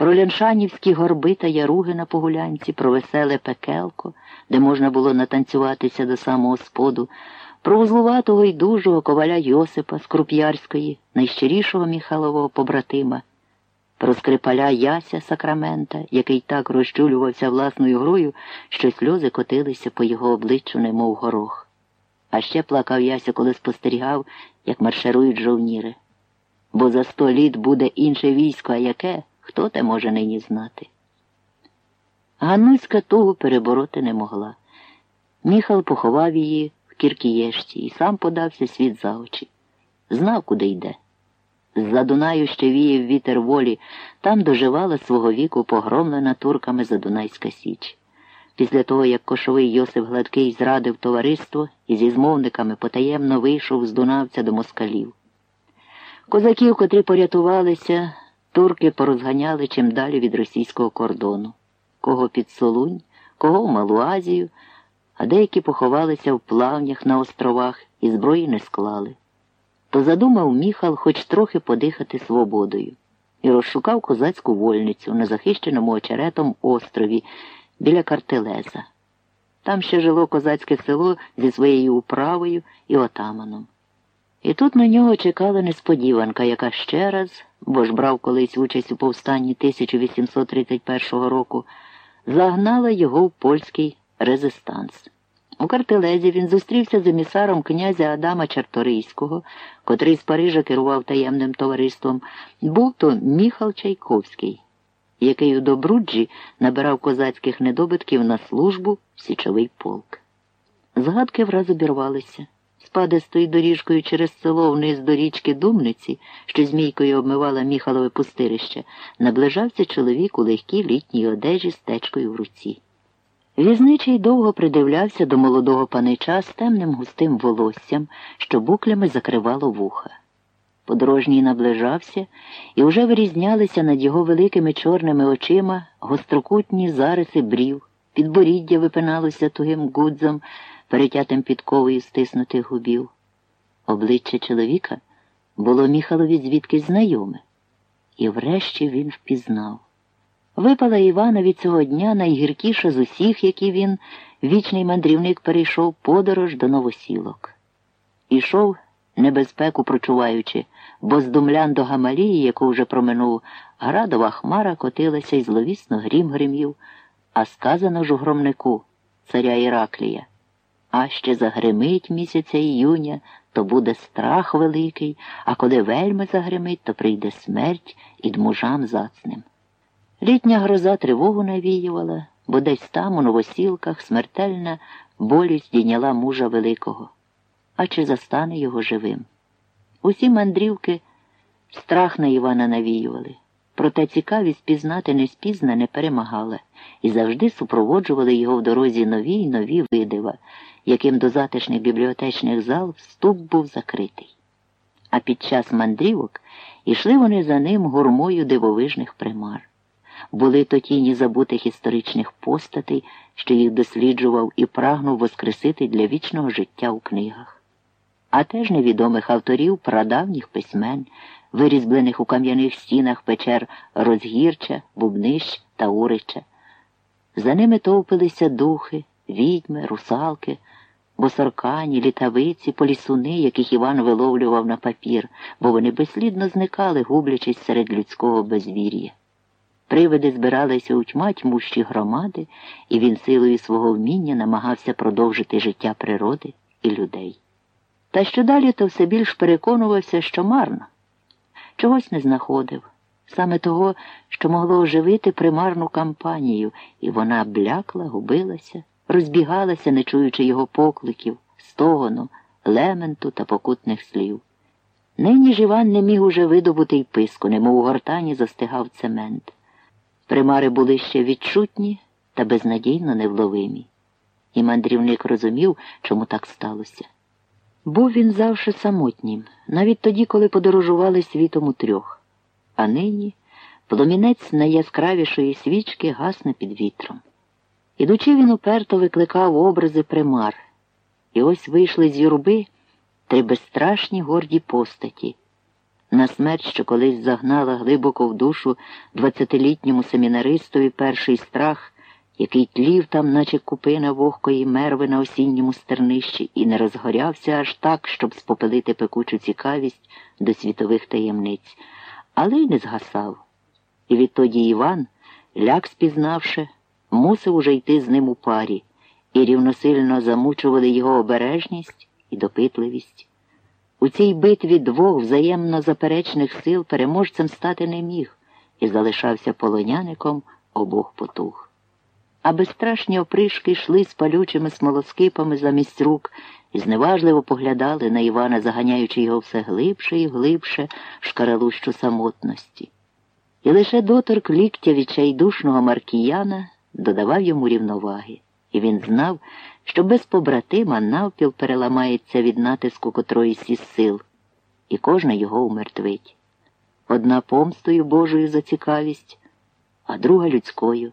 про ляншанівські горби та яруги на погулянці, про веселе пекелко, де можна було натанцюватися до самого споду, про узлуватого й дужого коваля Йосипа з Круп'ярської, найщирішого Міхалового побратима, про скрипаля Яся Сакрамента, який так розчулювався власною грою, що сльози котилися по його обличчю, немов горох. А ще плакав Яся, коли спостерігав, як марширують жовніри. Бо за сто літ буде інше військо, а яке, хто те може нині знати. Ганнуська тугу перебороти не могла. Міхал поховав її в Кіркієшті і сам подався світ за очі. Знав, куди йде. З-за Дунаю ще віяв вітер волі, там доживала свого віку погромлена турками Задунайська Січ. Після того, як кошовий Йосип Гладкий зрадив товариство і зі змовниками потаємно вийшов з Дунавця до москалів. Козаків, котрі порятувалися, турки порозганяли чим далі від російського кордону, кого під Солунь, кого в Малу Азію, а деякі поховалися в плавнях на островах і зброї не склали. То задумав міхал хоч трохи подихати свободою і розшукав козацьку вольницю на захищеному очеретом острові біля Картелеза. Там ще жило козацьке село зі своєю управою і отаманом. І тут на нього чекала несподіванка, яка ще раз, бо ж брав колись участь у повстанні 1831 року, загнала його в польський резистанс. У картелезі він зустрівся з емісаром князя Адама Чарторийського, котрий з Парижа керував таємним товариством, був то Міхал Чайковський, який у Добруджі набирав козацьких недобитків на службу в січовий полк. Згадки враз обірвалися. Спадистою доріжкою через село вниз до річки Думниці, що змійкою обмивала Міхалове пустирище, наближався чоловік у легкій літній одежі з течкою в руці. Візничий довго придивлявся до молодого панича з темним густим волоссям, що буклями закривало вуха. Подорожній наближався і вже вирізнялися над його великими чорними очима гострокутні зариси брів, підборіддя випиналося тугим гудзом, перетятим підковою стиснутих губів. Обличчя чоловіка було Міхалові звідкись знайоме, і врешті він впізнав. Випала Івана від цього дня найгіркіша з усіх, які він, вічний мандрівник, перейшов подорож до новосілок. Ішов, небезпеку прочуваючи, бо з думлян до Гамалії, яку вже проминув, градова хмара котилася і зловісно грім гримів, а сказано ж у громнику царя Іраклія. А ще загримить місяця іюня, то буде страх великий, а коли вельми загримить, то прийде смерть і дмужам зацним. Літня гроза тривогу навіювала, бо десь там, у новосілках, смертельна болість дійняла мужа великого. А чи застане його живим? Усі мандрівки страх на Івана навіювали, проте цікавість пізнати неспізна не перемагала і завжди супроводжували його в дорозі нові й нові видива, яким до затишних бібліотечних зал вступ був закритий. А під час мандрівок ішли вони за ним гурмою дивовижних примар. Були то тіні забутих історичних постатей, що їх досліджував і прагнув воскресити для вічного життя у книгах, а теж невідомих авторів прадавніх письмен, вирізблених у кам'яних стінах печер Розгірча, Бубнищ та Урича. За ними товпилися духи, відьми, русалки, босоркані, літавиці, полісуни, яких Іван виловлював на папір, бо вони безслідно зникали, гублячись серед людського безвір'я. Привиди збиралися у тьма тьмущі громади, і він силою свого вміння намагався продовжити життя природи і людей. Та що далі, то все більш переконувався, що марно, чогось не знаходив, саме того, що могло оживити примарну кампанію, і вона блякла, губилася, розбігалася, не чуючи його покликів, стогону, лементу та покутних слів. Нині ж Іван не міг уже видобути й писку, немов у гортані застигав цемент. Примари були ще відчутні та безнадійно невловимі. І мандрівник розумів, чому так сталося. Був він завжди самотнім, навіть тоді, коли подорожували світом у трьох. А нині пломінець найяскравішої свічки гасне під вітром. Ідучи, він уперто викликав образи примар, і ось вийшли з юрби три безстрашні горді постаті на смерть, що колись загнала глибоко в душу двадцятилітньому семінаристові перший страх, який тлів там, наче купина вогкої мерви на осінньому стернищі, і не розгорявся аж так, щоб спопелити пекучу цікавість до світових таємниць, але й не згасав. І відтоді Іван, ляк спізнавши, мусив уже йти з ним у парі, і рівносильно замучували його обережність і допитливість. У цій битві двох взаємно заперечних сил переможцем стати не міг і залишався полоняником обох потуг. А безстрашні опришки йшли з палючими смолоскипами замість рук і зневажливо поглядали на Івана, заганяючи його все глибше і глибше в шкаралущу самотності. І лише доторк ліктя відчайдушного маркіяна додавав йому рівноваги, і він знав, що без побратима навпіл переламається від натиску котроїсь із сил, і кожна його умертвить. Одна помстою Божою за цікавість, а друга людською